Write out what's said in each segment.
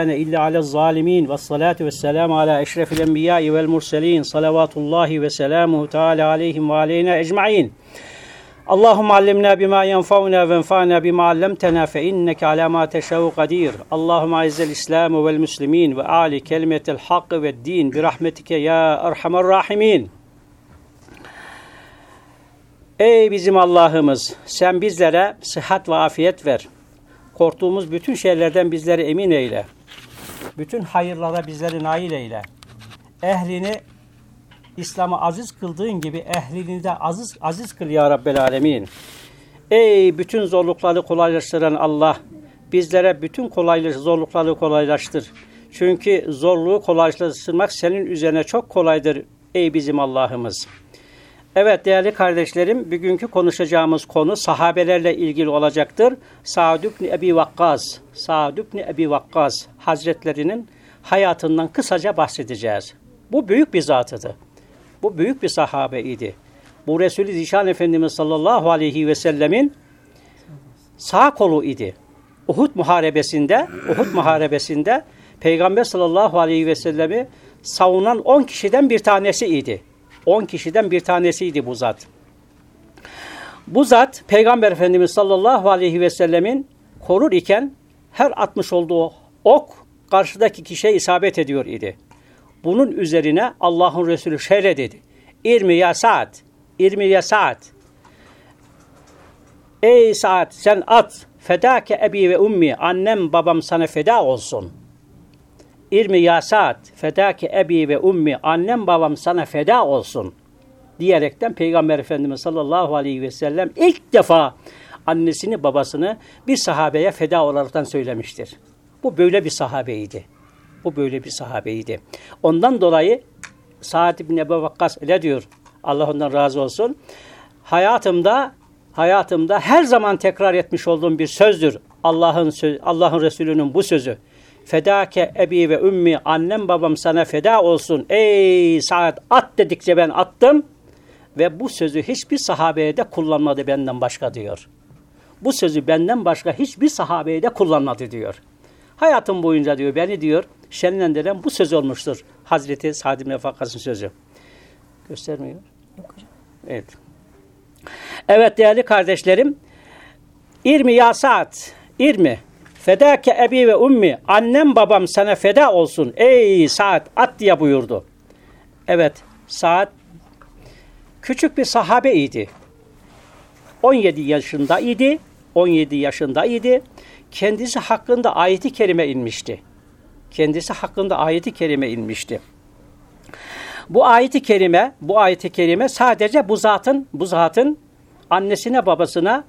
illa ala zalimin ve salatu ve selamu ala eşrefil enbiya'i vel murselin salavatullahi ve selamuhu teala aleyhim ve aleyna ecma'in. Allahümme allimna bima yenfavna ve enfa'na bima allemtena fe inneke ala ma teşevu kadir. Allahümme aizel islamu vel muslimin ve a'li kelimetel hakkı ve din bi rahmetike ya erhamer rahimin. Ey bizim Allah'ımız sen bizlere sıhhat ve afiyet ver. Korktuğumuz bütün şeylerden bizleri emin eyle. Bütün hayırlara bizleri nail eyle. Ehlini İslam'ı aziz kıldığın gibi ehlini de aziz, aziz kıl ya Rabbel Alemin. Ey bütün zorlukları kolaylaştıran Allah, bizlere bütün kolaylık, zorlukları kolaylaştır. Çünkü zorluğu kolaylaştırmak senin üzerine çok kolaydır ey bizim Allah'ımız. Evet değerli kardeşlerim, bugünkü konuşacağımız konu sahabelerle ilgili olacaktır. Sa'd ibn Ebi Vakkas, Sa'd ibn Ebi Vakkas Hazretlerinin hayatından kısaca bahsedeceğiz. Bu büyük bir zatıdı. Bu büyük bir sahabeydi. Bu Resulü Zişan Efendimiz sallallahu aleyhi ve sellemin sağ kolu idi. Uhud muharebesinde, Uhud muharebesinde Peygamber sallallahu aleyhi ve sellemi savunan 10 kişiden bir tanesi idi. 10 kişiden bir tanesiydi bu zat. Bu zat Peygamber Efendimiz sallallahu aleyhi ve sellemin korur iken her atmış olduğu ok karşıdaki kişiye isabet ediyor idi. Bunun üzerine Allah'ın Resulü şöyle dedi. İrmi ya Sa'd, İrmi ya Sa'd. Ey Sa'd sen at, fedake ebi ve ummi, annem babam sana feda olsun. İrmi ya Sa'd, fedake ebi ve ummi, annem babam sana feda olsun. Diyerekten Peygamber Efendimiz sallallahu aleyhi ve sellem ilk defa annesini babasını bir sahabeye feda olaraktan söylemiştir. Bu böyle bir sahabeydi. Bu böyle bir sahabeydi. Ondan dolayı Sa'd ibn Ebu Vakkas öyle diyor. Allah ondan razı olsun. Hayatımda hayatımda her zaman tekrar etmiş olduğum bir sözdür. Allah'ın söz, Allah'ın Resulü'nün bu sözü. Fedake ebi ve ümmi annem babam sana feda olsun. Ey Sa'd at dedikçe ben attım ve bu sözü hiçbir sahabeye de kullanmadı benden başka diyor. Bu sözü benden başka hiçbir sahabeye de kullanmadı diyor. Hayatım boyunca diyor beni diyor şenlendiren bu söz olmuştur. Hazreti Sa'd ibn sözü. Göstermiyor. Yok hocam. Evet. Evet değerli kardeşlerim. İrmi ya Sa'd. İrmi. Fedake ebi ve ummi. Annem babam sana feda olsun. Ey Sa'd at diye buyurdu. Evet. Sa'd küçük bir sahabeydi. 17 yaşında idi. 17 yaşında idi. Kendisi hakkında ayeti kerime inmişti. Kendisi hakkında ayeti kerime inmişti. Bu ayeti kerime, bu ayeti kerime sadece bu zatın, bu zatın annesine babasına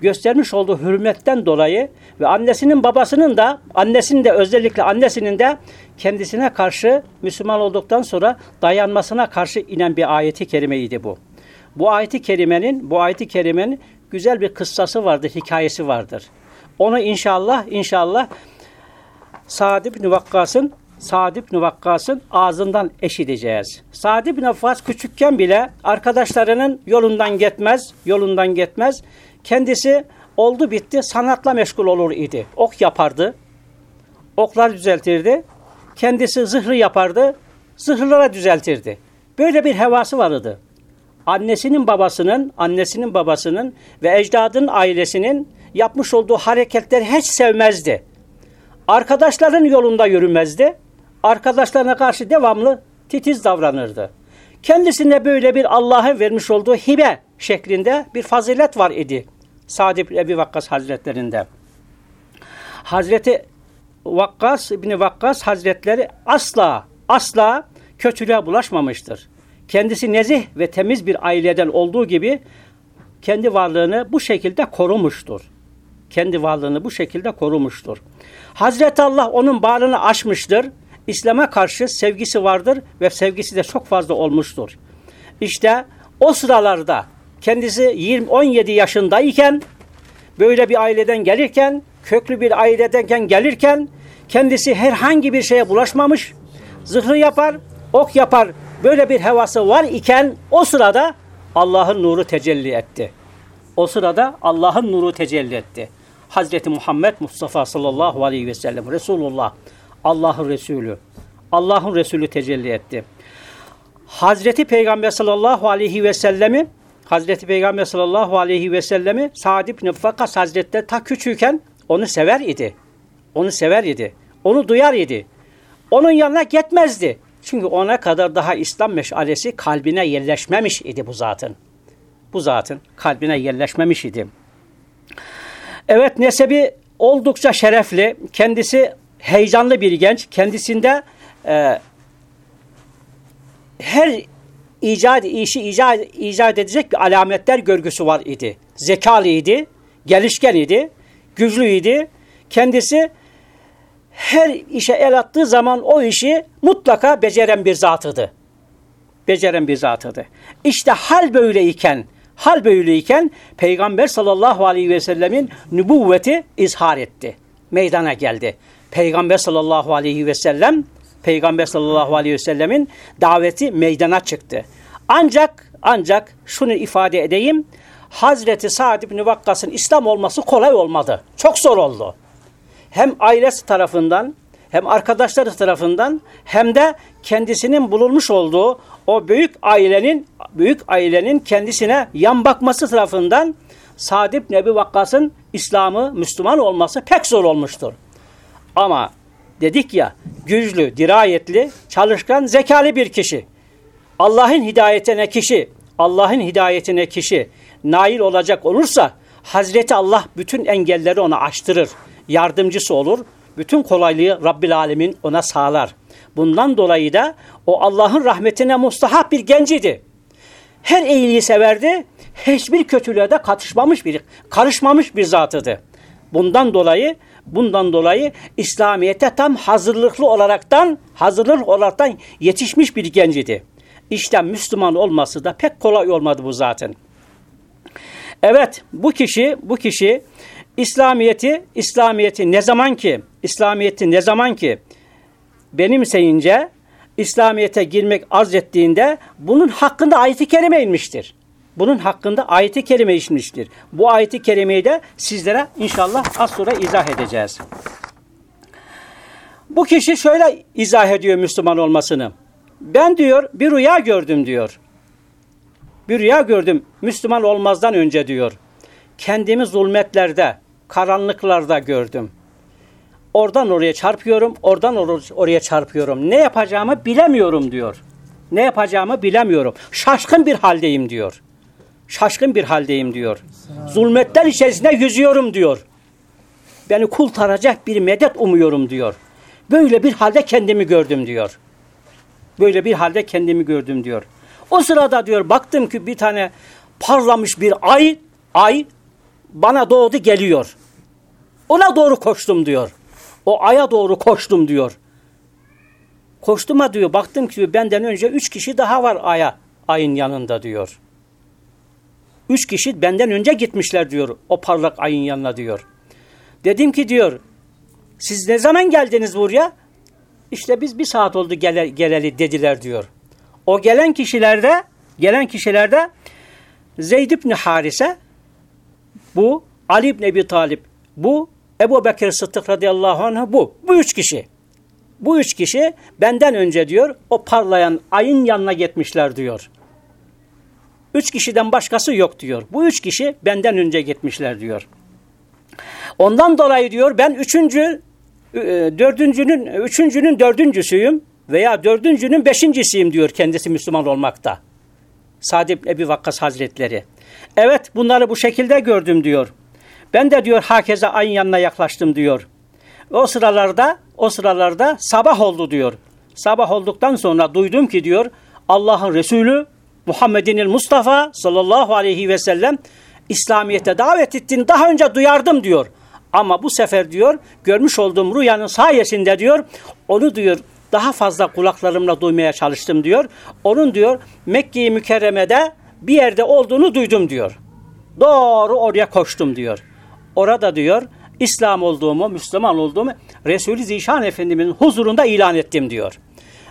göstermiş olduğu hürmetten dolayı ve annesinin babasının da annesinin de özellikle annesinin de kendisine karşı Müslüman olduktan sonra dayanmasına karşı inen bir ayeti kerimeydi bu. Bu ayeti kerimenin bu ayeti kerimenin güzel bir kıssası vardır, hikayesi vardır. Onu inşallah inşallah Sa'd ibn Vakkas'ın Sa'd ibn Vakkas'ın ağzından eşiteceğiz. Sa'd ibn Vakkas küçükken bile arkadaşlarının yolundan gitmez, yolundan gitmez. Kendisi oldu bitti sanatla meşgul olur idi. Ok yapardı. Oklar düzeltirdi. Kendisi zırhı yapardı. Zırhlara düzeltirdi. Böyle bir hevası vardı. Annesinin babasının, annesinin babasının ve ecdadın ailesinin yapmış olduğu hareketleri hiç sevmezdi. Arkadaşların yolunda yürümezdi. Arkadaşlarına karşı devamlı titiz davranırdı. Kendisinde böyle bir Allah'ın vermiş olduğu hibe şeklinde bir fazilet var idi. Sa'd ibn Ebi Vakkas Hazretlerinde. Hazreti Vakkas İbni Vakkas Hazretleri asla asla kötülüğe bulaşmamıştır. Kendisi nezih ve temiz bir aileden olduğu gibi kendi varlığını bu şekilde korumuştur. Kendi varlığını bu şekilde korumuştur. Hazreti Allah onun bağrını aşmıştır. İslam'a karşı sevgisi vardır ve sevgisi de çok fazla olmuştur. İşte o sıralarda kendisi 20 17 yaşındayken böyle bir aileden gelirken, köklü bir ailedenken gelirken kendisi herhangi bir şeye bulaşmamış, zırhı yapar, ok yapar. Böyle bir hevası var iken o sırada Allah'ın nuru tecelli etti. O sırada Allah'ın nuru tecelli etti. Hazreti Muhammed Mustafa sallallahu aleyhi ve sellem Resulullah Allah'ın Resulü. Allah'ın Resulü tecelli etti. Hazreti Peygamber sallallahu aleyhi ve sellemi Hazreti Peygamber sallallahu aleyhi ve sellemi Sa'd ibn Fakas Hazretleri ta küçükken onu sever idi. Onu sever idi. Onu duyar idi. Onun yanına gitmezdi. Çünkü ona kadar daha İslam meşalesi kalbine yerleşmemiş idi bu zatın. Bu zatın kalbine yerleşmemiş idi. Evet nesebi oldukça şerefli. Kendisi heyecanlı bir genç. Kendisinde e, her icat işi icat, icat edecek bir alametler görgüsü var idi. Zekalı idi, gelişken idi, güçlü idi. Kendisi her işe el attığı zaman o işi mutlaka beceren bir zatıdı. Beceren bir zatıdı. İşte hal böyleyken, hal böyleyken Peygamber sallallahu aleyhi ve sellemin nübüvveti izhar etti. Meydana geldi. Peygamber sallallahu aleyhi ve sellem Peygamber sallallahu aleyhi ve sellemin daveti meydana çıktı. Ancak ancak şunu ifade edeyim. Hazreti Sa'd ibn Vakkas'ın İslam olması kolay olmadı. Çok zor oldu. Hem ailesi tarafından hem arkadaşları tarafından hem de kendisinin bulunmuş olduğu o büyük ailenin büyük ailenin kendisine yan bakması tarafından Sa'd ibn Ebi Vakkas'ın İslam'ı Müslüman olması pek zor olmuştur. Ama dedik ya güçlü, dirayetli, çalışkan, zekalı bir kişi. Allah'ın hidayetine kişi, Allah'ın hidayetine kişi nail olacak olursa Hazreti Allah bütün engelleri ona açtırır. Yardımcısı olur. Bütün kolaylığı Rabbil Alemin ona sağlar. Bundan dolayı da o Allah'ın rahmetine mustahap bir genciydi. Her iyiliği severdi. Hiçbir kötülüğe de katışmamış bir, karışmamış bir zatıdı. Bundan dolayı bundan dolayı İslamiyete tam hazırlıklı olaraktan hazırlık olaraktan yetişmiş bir gencidi. İşte Müslüman olması da pek kolay olmadı bu zaten. Evet bu kişi bu kişi İslamiyeti İslamiyeti ne zaman ki İslamiyeti ne zaman ki benimseyince İslamiyete girmek arz ettiğinde bunun hakkında ayet-i kerime inmiştir. Bunun hakkında ayet-i kerime inmiştir. Bu ayet-i kerimeyi de sizlere inşallah az sonra izah edeceğiz. Bu kişi şöyle izah ediyor Müslüman olmasını. Ben diyor bir rüya gördüm diyor. Bir rüya gördüm Müslüman olmazdan önce diyor. Kendimi zulmetlerde, karanlıklarda gördüm. Oradan oraya çarpıyorum, oradan or oraya çarpıyorum. Ne yapacağımı bilemiyorum diyor. Ne yapacağımı bilemiyorum. Şaşkın bir haldeyim diyor. Şaşkın bir haldeyim diyor. Zulmetler içerisinde yüzüyorum diyor. Beni kurtaracak bir medet umuyorum diyor. Böyle bir halde kendimi gördüm diyor. Böyle bir halde kendimi gördüm diyor. O sırada diyor baktım ki bir tane parlamış bir ay, ay bana doğdu geliyor. Ona doğru koştum diyor. O aya doğru koştum diyor. Koştum diyor baktım ki benden önce üç kişi daha var aya, ayın yanında diyor. Üç kişi benden önce gitmişler diyor o parlak ayın yanına diyor. Dedim ki diyor siz ne zaman geldiniz buraya? İşte biz bir saat oldu gele, geleli dediler diyor. O gelen kişilerde gelen kişilerde Zeyd ibn Harise bu Ali ibn Ebi Talip bu Ebu Bekir Sıddık radıyallahu anh bu. Bu üç kişi. Bu üç kişi benden önce diyor o parlayan ayın yanına gitmişler diyor. Üç kişiden başkası yok diyor. Bu üç kişi benden önce gitmişler diyor. Ondan dolayı diyor ben üçüncü, e, dördüncünün, üçüncünün dördüncüsüyüm veya dördüncünün beşincisiyim diyor kendisi Müslüman olmakta. Sa'd ibn Ebi Vakkas Hazretleri. Evet bunları bu şekilde gördüm diyor. Ben de diyor hakeza ayın yanına yaklaştım diyor. O sıralarda o sıralarda sabah oldu diyor. Sabah olduktan sonra duydum ki diyor Allah'ın Resulü Muhammed'in Mustafa sallallahu aleyhi ve sellem İslamiyet'e davet ettiğini daha önce duyardım diyor. Ama bu sefer diyor görmüş olduğum rüyanın sayesinde diyor onu diyor daha fazla kulaklarımla duymaya çalıştım diyor. Onun diyor Mekke-i Mükerreme'de bir yerde olduğunu duydum diyor. Doğru oraya koştum diyor. Orada diyor İslam olduğumu, Müslüman olduğumu Resulü Zişan Efendimizin huzurunda ilan ettim diyor.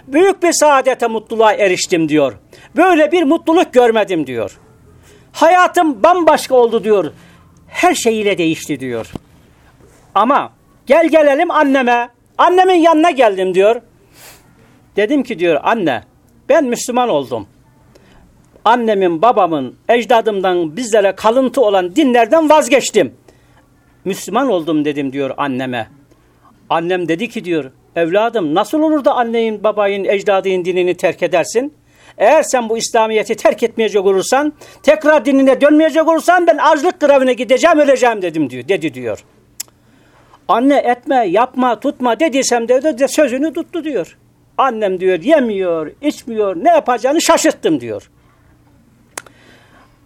Büyük bir saadete, mutluluğa eriştim diyor. Böyle bir mutluluk görmedim diyor. Hayatım bambaşka oldu diyor. Her şeyiyle değişti diyor. Ama gel gelelim anneme. Annemin yanına geldim diyor. Dedim ki diyor anne ben Müslüman oldum. Annemin, babamın, ecdadımdan bizlere kalıntı olan dinlerden vazgeçtim. Müslüman oldum dedim diyor anneme. Annem dedi ki diyor evladım nasıl olur da annenin, babayın, ecdadın dinini terk edersin? Eğer sen bu İslamiyet'i terk etmeyecek olursan, tekrar dinine dönmeyecek olursan ben açlık grevine gideceğim, öleceğim dedim diyor. Dedi diyor. Anne etme, yapma, tutma dediysem de, de sözünü tuttu diyor. Annem diyor yemiyor, içmiyor, ne yapacağını şaşırttım diyor.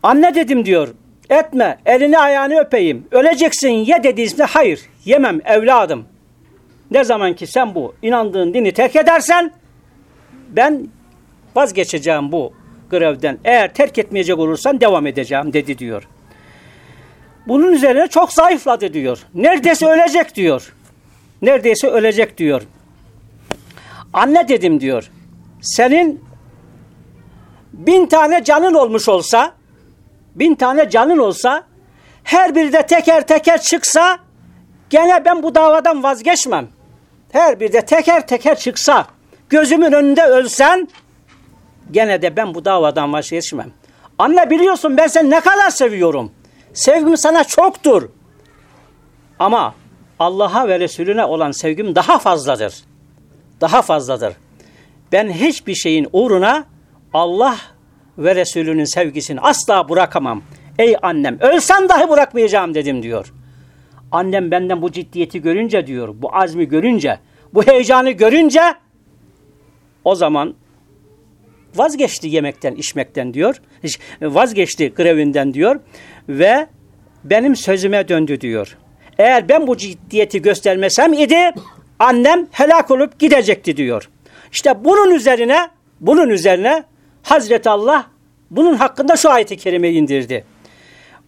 Anne dedim diyor, etme, elini ayağını öpeyim, öleceksin ye dediğimde hayır, yemem evladım. Ne zaman ki sen bu inandığın dini terk edersen, ben vazgeçeceğim bu grevden. Eğer terk etmeyecek olursan devam edeceğim dedi diyor. Bunun üzerine çok zayıfladı diyor. Neredeyse ölecek diyor. Neredeyse ölecek diyor. Anne dedim diyor. Senin bin tane canın olmuş olsa, bin tane canın olsa, her biri de teker teker çıksa, gene ben bu davadan vazgeçmem. Her biri de teker teker çıksa, gözümün önünde ölsen, gene de ben bu davadan vazgeçmem. Anne biliyorsun ben seni ne kadar seviyorum. Sevgim sana çoktur. Ama Allah'a ve Resulüne olan sevgim daha fazladır. Daha fazladır. Ben hiçbir şeyin uğruna Allah ve Resulünün sevgisini asla bırakamam. Ey annem ölsem dahi bırakmayacağım dedim diyor. Annem benden bu ciddiyeti görünce diyor, bu azmi görünce, bu heyecanı görünce o zaman vazgeçti yemekten, içmekten diyor. Vazgeçti grevinden diyor ve benim sözüme döndü diyor. Eğer ben bu ciddiyeti göstermesem idi annem helak olup gidecekti diyor. İşte bunun üzerine bunun üzerine Hazreti Allah bunun hakkında şu ayeti kerimeyi indirdi.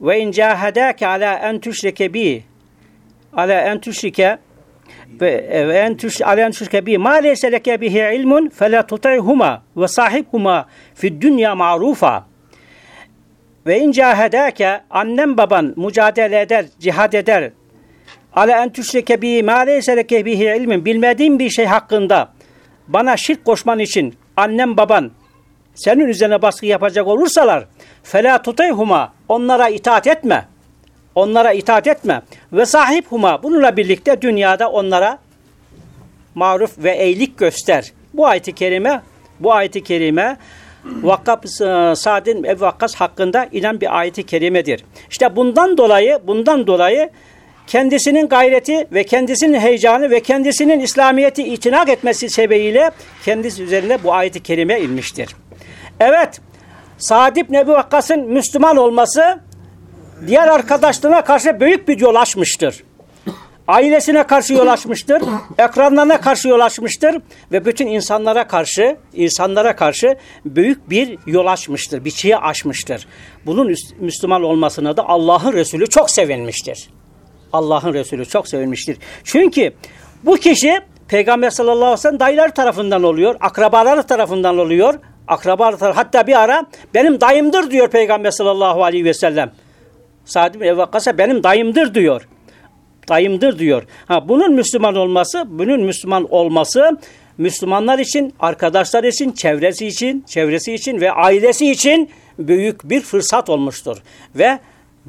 Ve in cahadaka ala en tuşrike bi ala en tuşrike ve en tuş ala en tuşrike bi ma leyse leke bihi ilmun fela tutihuma ve sahibhuma fi dünya ma'rufa. Ve in cahedâke annem baban mücadele eder, cihad eder. Ala en tüşrike bi ma leyse leke bihi ilmin bilmediğin bir şey hakkında bana şirk koşman için annem baban senin üzerine baskı yapacak olursalar fela tutayhuma onlara itaat etme. Onlara itaat etme. Ve sahip huma bununla birlikte dünyada onlara maruf ve eylik göster. Bu ayet-i kerime bu ayet-i kerime Vakkab e, Sa'din Ebu Vakkas hakkında inen bir ayeti kerimedir. İşte bundan dolayı bundan dolayı kendisinin gayreti ve kendisinin heyecanı ve kendisinin İslamiyet'i itinak etmesi sebebiyle kendisi üzerine bu ayeti kerime inmiştir. Evet, Sa'd ibn Ebu Vakkas'ın Müslüman olması diğer arkadaşlarına karşı büyük bir yol açmıştır ailesine karşı yol açmıştır, ekranlarına karşı yol açmıştır ve bütün insanlara karşı, insanlara karşı büyük bir yol açmıştır, bir çiğ açmıştır. Bunun Müslüman olmasına da Allah'ın Resulü çok sevinmiştir. Allah'ın Resulü çok sevinmiştir. Çünkü bu kişi Peygamber sallallahu aleyhi ve sellem dayıları tarafından oluyor, akrabaları tarafından oluyor. Tarafından, hatta bir ara benim dayımdır diyor Peygamber sallallahu aleyhi ve sellem. Sa'd bin Ebu benim dayımdır diyor dayımdır diyor. Ha bunun Müslüman olması, bunun Müslüman olması Müslümanlar için, arkadaşlar için, çevresi için, çevresi için ve ailesi için büyük bir fırsat olmuştur. Ve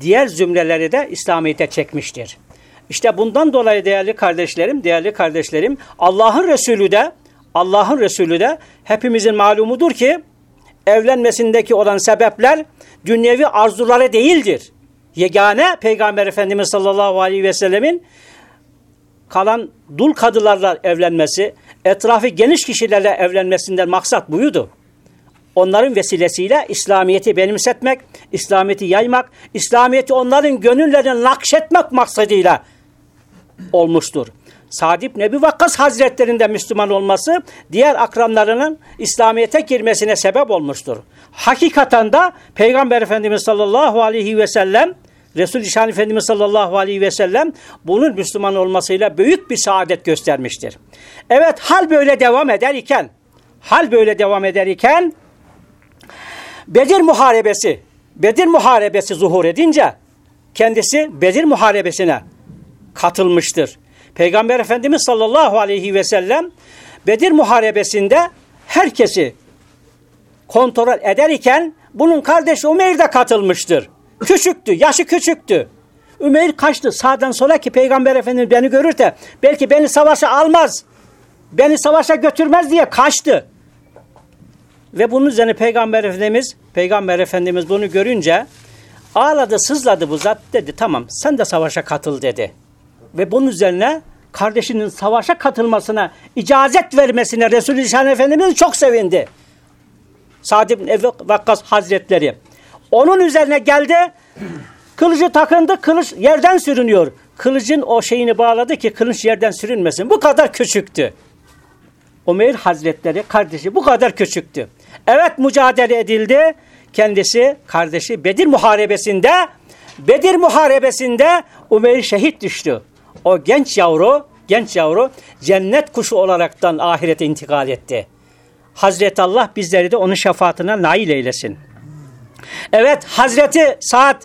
diğer zümreleri de İslamiyet'e çekmiştir. İşte bundan dolayı değerli kardeşlerim, değerli kardeşlerim, Allah'ın Resulü de, Allah'ın Resulü de hepimizin malumudur ki evlenmesindeki olan sebepler dünyevi arzuları değildir yegane Peygamber Efendimiz sallallahu aleyhi ve sellemin kalan dul kadılarla evlenmesi, etrafı geniş kişilerle evlenmesinden maksat buydu. Onların vesilesiyle İslamiyet'i benimsetmek, İslamiyet'i yaymak, İslamiyet'i onların gönüllerine nakşetmek maksadıyla olmuştur. Sa'd ibn Ebi Vakkas Hazretlerinde Müslüman olması diğer akranlarının İslamiyet'e girmesine sebep olmuştur. Hakikaten de Peygamber Efendimiz sallallahu aleyhi ve sellem Resul-i Efendimiz sallallahu aleyhi ve sellem bunun Müslüman olmasıyla büyük bir saadet göstermiştir. Evet hal böyle devam eder iken hal böyle devam eder iken Bedir Muharebesi Bedir Muharebesi zuhur edince kendisi Bedir Muharebesine katılmıştır. Peygamber Efendimiz sallallahu aleyhi ve sellem Bedir Muharebesi'nde herkesi kontrol ederken bunun kardeşi Umeyr de katılmıştır. Küçüktü, yaşı küçüktü. Ümeyr kaçtı sağdan sola ki Peygamber Efendimiz beni görür de belki beni savaşa almaz, beni savaşa götürmez diye kaçtı. Ve bunun üzerine Peygamber Efendimiz, Peygamber Efendimiz bunu görünce ağladı, sızladı bu zat dedi. Tamam sen de savaşa katıl dedi. Ve bunun üzerine kardeşinin savaşa katılmasına icazet vermesine Resulü Şan Efendimiz çok sevindi. Sa'd ibn Ebi Hazretleri. Onun üzerine geldi. Kılıcı takındı. Kılıç yerden sürünüyor. Kılıcın o şeyini bağladı ki kılıç yerden sürünmesin. Bu kadar küçüktü. Ömer Hazretleri kardeşi bu kadar küçüktü. Evet mücadele edildi. Kendisi kardeşi Bedir Muharebesi'nde Bedir Muharebesi'nde Ömer şehit düştü. O genç yavru, genç yavru cennet kuşu olaraktan ahirete intikal etti. Hazreti Allah bizleri de onun şefaatine nail eylesin. Evet Hazreti Saad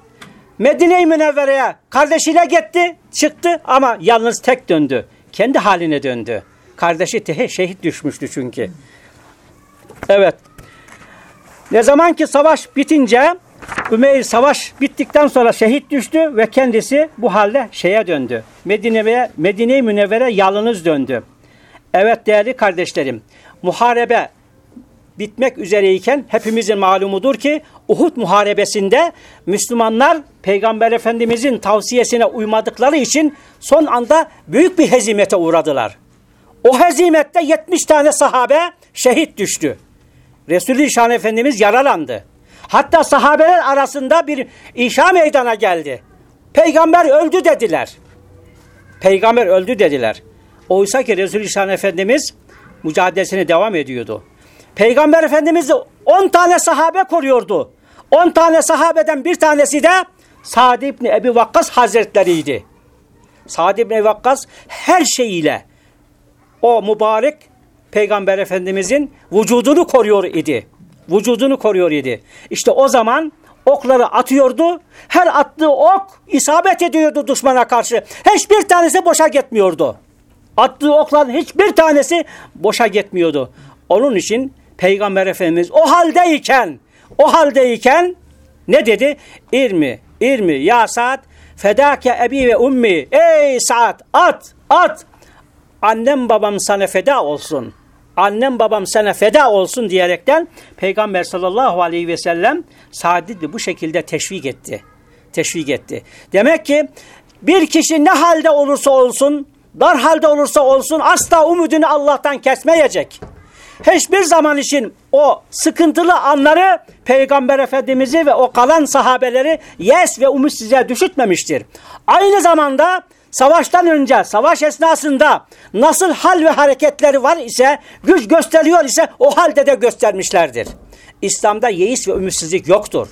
Medine-i Münevvere'ye kardeşiyle gitti, çıktı ama yalnız tek döndü. Kendi haline döndü. Kardeşi tehe şehit düşmüştü çünkü. Evet. Ne zaman ki savaş bitince Ümeyr savaş bittikten sonra şehit düştü ve kendisi bu halde şeye döndü. Medine'ye Medine-i Münevvere yalnız döndü. Evet değerli kardeşlerim, muharebe bitmek üzereyken hepimizin malumudur ki Uhud muharebesinde Müslümanlar Peygamber Efendimizin tavsiyesine uymadıkları için son anda büyük bir hezimete uğradılar. O hezimette 70 tane sahabe şehit düştü. Resulü Şan Efendimiz yaralandı. Hatta sahabeler arasında bir inşa meydana geldi. Peygamber öldü dediler. Peygamber öldü dediler. Oysa ki Resulü Şan Efendimiz mücadelesine devam ediyordu. Peygamber Efendimiz 10 tane sahabe koruyordu. 10 tane sahabeden bir tanesi de Sa'd ibn Ebi Vakkas Hazretleriydi. Sa'd ibn Vakkas her şeyiyle o mübarek Peygamber Efendimizin vücudunu koruyor idi. Vücudunu koruyor idi. İşte o zaman okları atıyordu. Her attığı ok isabet ediyordu düşmana karşı. Hiçbir tanesi boşa gitmiyordu. Attığı okların hiçbir tanesi boşa gitmiyordu. Onun için Peygamber Efendimiz o haldeyken o haldeyken ne dedi? İrmi, irmi ya Sa'd fedake ebi ve ummi. Ey Sa'd at, at. Annem babam sana feda olsun. Annem babam sana feda olsun diyerekten Peygamber sallallahu aleyhi ve sellem Sa'd'i bu şekilde teşvik etti. Teşvik etti. Demek ki bir kişi ne halde olursa olsun, dar halde olursa olsun asla umudunu Allah'tan kesmeyecek hiçbir zaman için o sıkıntılı anları Peygamber Efendimiz'i ve o kalan sahabeleri yes ve umutsuzluğa düşürtmemiştir. Aynı zamanda savaştan önce, savaş esnasında nasıl hal ve hareketleri var ise, güç gösteriyor ise o halde de göstermişlerdir. İslam'da yeis ve ümitsizlik yoktur.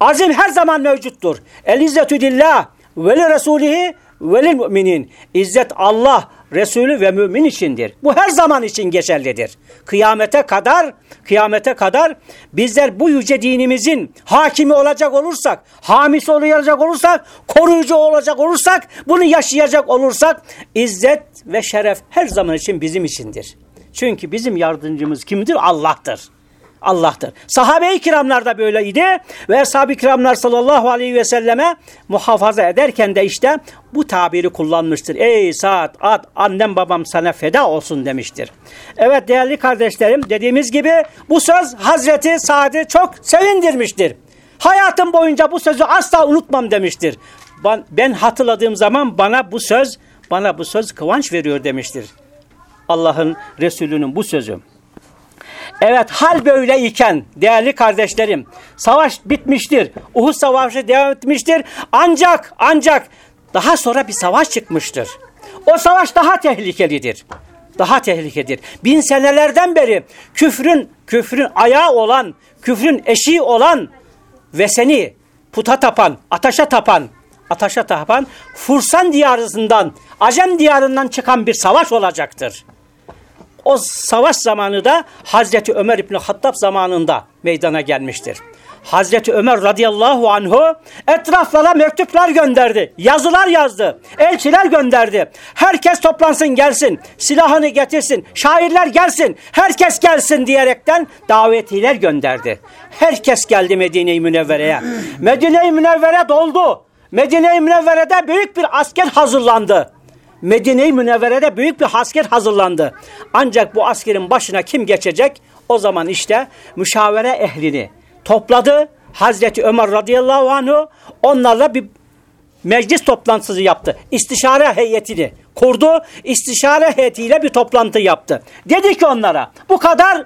Azim her zaman mevcuttur. El izzetü lillah ve li resulihi ve lil müminin. İzzet Allah, Resulü ve mümin içindir. Bu her zaman için geçerlidir. Kıyamete kadar, kıyamete kadar bizler bu yüce dinimizin hakimi olacak olursak, hamisi olacak olursak, koruyucu olacak olursak, bunu yaşayacak olursak izzet ve şeref her zaman için bizim içindir. Çünkü bizim yardımcımız kimdir? Allah'tır. Allah'tır. Sahabe-i kiramlar da böyleydi ve ashab-ı kiramlar sallallahu aleyhi ve selleme muhafaza ederken de işte bu tabiri kullanmıştır. Ey Sa'd, Ad, annem babam sana feda olsun demiştir. Evet değerli kardeşlerim dediğimiz gibi bu söz Hazreti Sa'd'ı çok sevindirmiştir. Hayatım boyunca bu sözü asla unutmam demiştir. Ben, ben hatırladığım zaman bana bu söz, bana bu söz kıvanç veriyor demiştir. Allah'ın Resulü'nün bu sözü. Evet hal böyleyken değerli kardeşlerim savaş bitmiştir. Uhud savaşı devam etmiştir. Ancak ancak daha sonra bir savaş çıkmıştır. O savaş daha tehlikelidir. Daha tehlikelidir. Bin senelerden beri küfrün küfrün ayağı olan, küfrün eşiği olan ve seni puta tapan, ataşa tapan, ataşa tapan Fursan diyarından, Acem diyarından çıkan bir savaş olacaktır. O savaş zamanı da Hazreti Ömer İbni Hattab zamanında meydana gelmiştir. Hazreti Ömer radıyallahu anhu etraflara mektuplar gönderdi. Yazılar yazdı. Elçiler gönderdi. Herkes toplansın gelsin. Silahını getirsin. Şairler gelsin. Herkes gelsin diyerekten davetiler gönderdi. Herkes geldi Medine-i Münevvere'ye. Medine-i Münevvere doldu. Medine-i Münevvere'de büyük bir asker hazırlandı. Medine-i Münevvere'de büyük bir asker hazırlandı. Ancak bu askerin başına kim geçecek? O zaman işte müşavere ehlini topladı. Hazreti Ömer radıyallahu anh'u onlarla bir meclis toplantısı yaptı. İstişare heyetini kurdu. İstişare heyetiyle bir toplantı yaptı. Dedi ki onlara bu kadar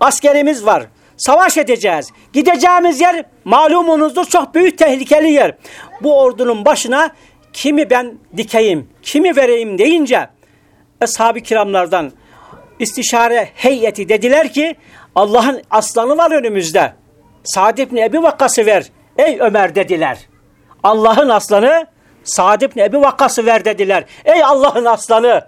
askerimiz var. Savaş edeceğiz. Gideceğimiz yer malumunuzdur çok büyük tehlikeli yer. Bu ordunun başına kimi ben dikeyim, kimi vereyim deyince ashab-ı kiramlardan istişare heyeti dediler ki Allah'ın aslanı var önümüzde. Sa'd ibn Ebi Vakkas'ı ver. Ey Ömer dediler. Allah'ın aslanı Sa'd ibn Ebi Vakkas'ı ver dediler. Ey Allah'ın aslanı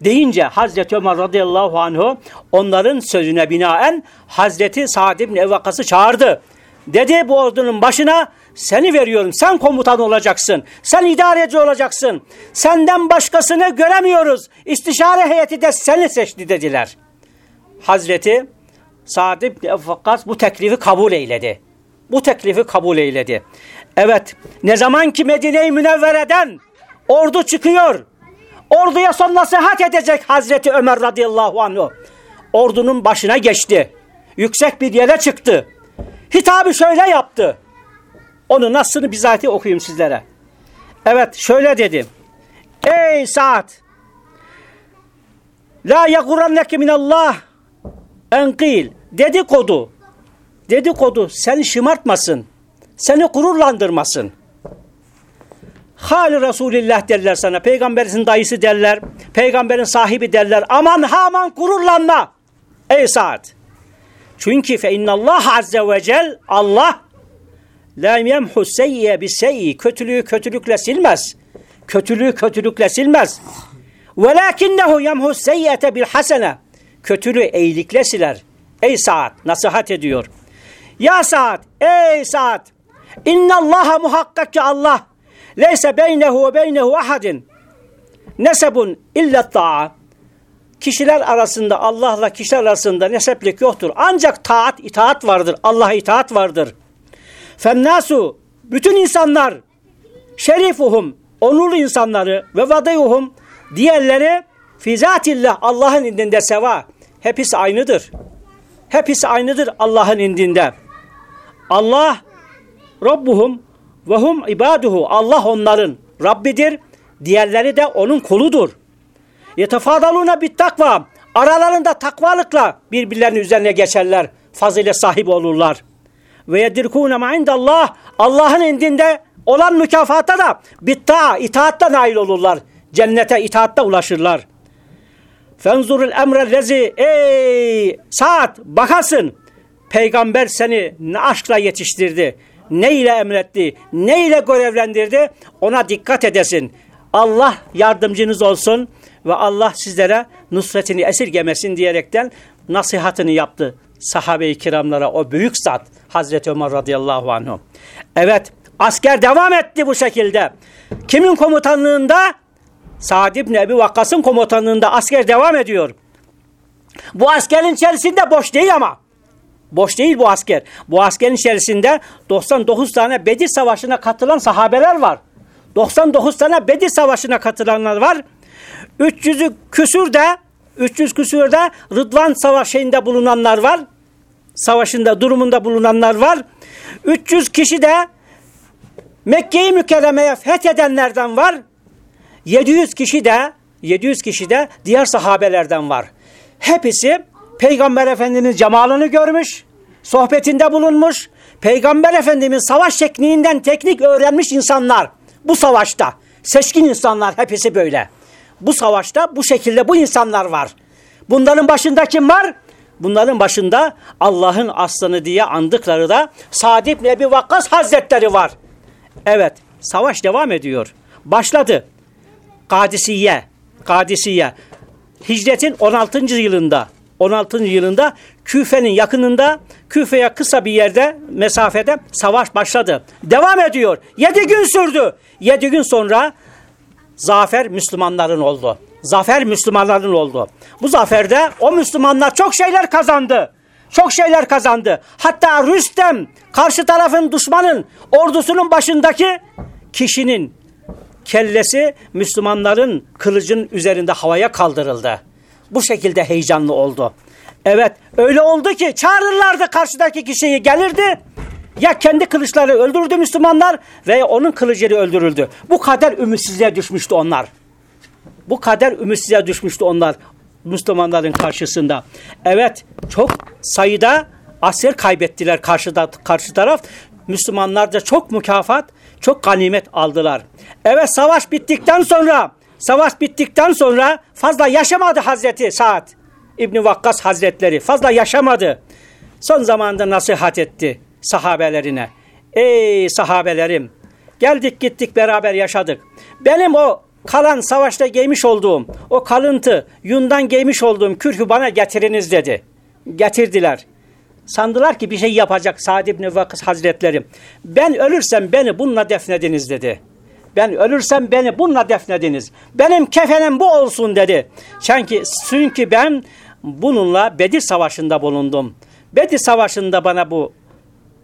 deyince Hazreti Ömer radıyallahu anhu onların sözüne binaen Hazreti Sa'd ibn Ebi Vakkas'ı çağırdı. Dedi bu ordunun başına seni veriyorum. Sen komutan olacaksın. Sen idareci olacaksın. Senden başkasını göremiyoruz. İstişare heyeti de seni seçti dediler. Hazreti Sa'd ibn Vakkas bu teklifi kabul eyledi. Bu teklifi kabul eyledi. Evet ne zaman ki Medine-i Münevvere'den ordu çıkıyor. Orduya son nasihat edecek Hazreti Ömer radıyallahu anh. Ordunun başına geçti. Yüksek bir yere çıktı. Hitabı şöyle yaptı. Onu nasılını bizatihi okuyayım sizlere. Evet şöyle dedi. Ey Sa'd! La yaguranneke minallah enkil. Dedikodu. Dedikodu seni şımartmasın. Seni gururlandırmasın. Hali Resulillah derler sana. Peygamberin dayısı derler. Peygamberin sahibi derler. Aman ha aman gururlanma. Ey Sa'd! Çünkü fe innallah azze ve cel Allah la yemhu seyye bi seyyi kötülüğü kötülükle silmez. Kötülüğü kötülükle silmez. Velakinnehu yemhu seyyete bil hasene. Kötülüğü iyilikle siler. Ey Saad nasihat ediyor. Ya Saad, ey Saad. İnnallaha muhakkak ki Allah leyse beynehu ve beynehu ahadin nesebun illa ta'a kişiler arasında Allah'la kişiler arasında neseplik yoktur. Ancak taat, itaat vardır. Allah'a itaat vardır. Fennasu bütün insanlar şerifuhum onurlu insanları ve vadayuhum diğerleri fizatillah Allah'ın indinde seva. Hepsi aynıdır. Hepsi aynıdır Allah'ın indinde. Allah Rabbuhum ve hum ibaduhu. Allah onların Rabbidir. Diğerleri de onun kuludur. Yetefadaluna bit takva. Aralarında takvalıkla birbirlerinin üzerine geçerler. Fazile sahip olurlar. Ve yedirkûne ma indallah. Allah'ın indinde olan mükafata da bitta, itaatta nail olurlar. Cennete, itaatta ulaşırlar. Fenzurul emrellezi ey saat bakasın. Peygamber seni ne aşkla yetiştirdi, ne ile emretti, ne ile görevlendirdi ona dikkat edesin. Allah yardımcınız olsun ve Allah sizlere nusretini esirgemesin diyerekten nasihatini yaptı sahabe-i kiramlara o büyük zat Hazreti Ömer radıyallahu anh. Evet asker devam etti bu şekilde. Kimin komutanlığında? Sa'd ibn Ebi Vakkas'ın komutanlığında asker devam ediyor. Bu askerin içerisinde boş değil ama. Boş değil bu asker. Bu askerin içerisinde 99 tane Bedir Savaşı'na katılan sahabeler var. 99 tane Bedir Savaşı'na katılanlar var. 300'ü küsür de 300 küsürde Rıdvan Savaşı'nda bulunanlar var. Savaşında durumunda bulunanlar var. 300 kişi de Mekke'yi mükerremeye fethedenlerden var. 700 kişi de 700 kişi de diğer sahabelerden var. Hepsi Peygamber Efendimiz cemalını görmüş, sohbetinde bulunmuş, Peygamber Efendimiz savaş tekniğinden teknik öğrenmiş insanlar. Bu savaşta seçkin insanlar hepsi böyle. Bu savaşta bu şekilde bu insanlar var. Bunların başında kim var? Bunların başında Allah'ın aslanı diye andıkları da Sa'd ibn Ebi Vakkas Hazretleri var. Evet, savaş devam ediyor. Başladı. Kadisiye, Kadisiye. Hicretin 16. yılında 16. yılında Küfe'nin yakınında Küfe'ye kısa bir yerde mesafede savaş başladı. Devam ediyor. 7 gün sürdü. 7 gün sonra zafer Müslümanların oldu. Zafer Müslümanların oldu. Bu zaferde o Müslümanlar çok şeyler kazandı. Çok şeyler kazandı. Hatta Rüstem karşı tarafın düşmanın ordusunun başındaki kişinin kellesi Müslümanların kılıcın üzerinde havaya kaldırıldı. Bu şekilde heyecanlı oldu. Evet öyle oldu ki çağırırlardı karşıdaki kişiyi gelirdi. Ya kendi kılıçları öldürdü Müslümanlar veya onun kılıcıyla öldürüldü. Bu kadar ümitsizliğe düşmüştü onlar. Bu kadar ümitsizliğe düşmüştü onlar Müslümanların karşısında. Evet çok sayıda asker kaybettiler karşıda, karşı taraf. Müslümanlar da çok mükafat, çok ganimet aldılar. Evet savaş bittikten sonra, savaş bittikten sonra fazla yaşamadı Hazreti Saad İbni Vakkas Hazretleri. Fazla yaşamadı. Son zamanda nasihat etti sahabelerine. Ey sahabelerim, geldik gittik beraber yaşadık. Benim o kalan savaşta giymiş olduğum, o kalıntı, yundan giymiş olduğum kürkü bana getiriniz dedi. Getirdiler. Sandılar ki bir şey yapacak Sa'd ibn Vakıs Hazretleri. Ben ölürsem beni bununla defnediniz dedi. Ben ölürsem beni bununla defnediniz. Benim kefenim bu olsun dedi. Çünkü, çünkü ben bununla Bedir Savaşı'nda bulundum. Bedir Savaşı'nda bana bu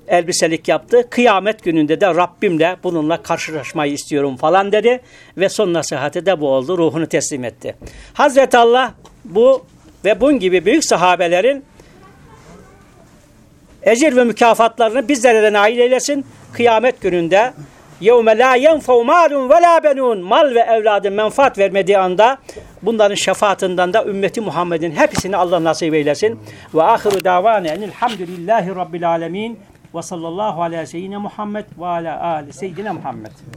elbiselik yaptı. Kıyamet gününde de Rabbimle bununla karşılaşmayı istiyorum falan dedi. Ve son nasihati de bu oldu. Ruhunu teslim etti. Hazreti Allah bu ve bunun gibi büyük sahabelerin ecir ve mükafatlarını bizlere de nail eylesin. Kıyamet gününde يَوْمَ لَا يَنْفَوْ مَالٌ وَلَا بَنُونَ Mal ve evladın menfaat vermediği anda bunların şefaatinden de ümmeti Muhammed'in hepsini Allah nasip eylesin. Ve ahiru davane enilhamdülillahi rabbil alemin ve sallallahu ala seyyidine Muhammed ve ala ali seyyidine Muhammed.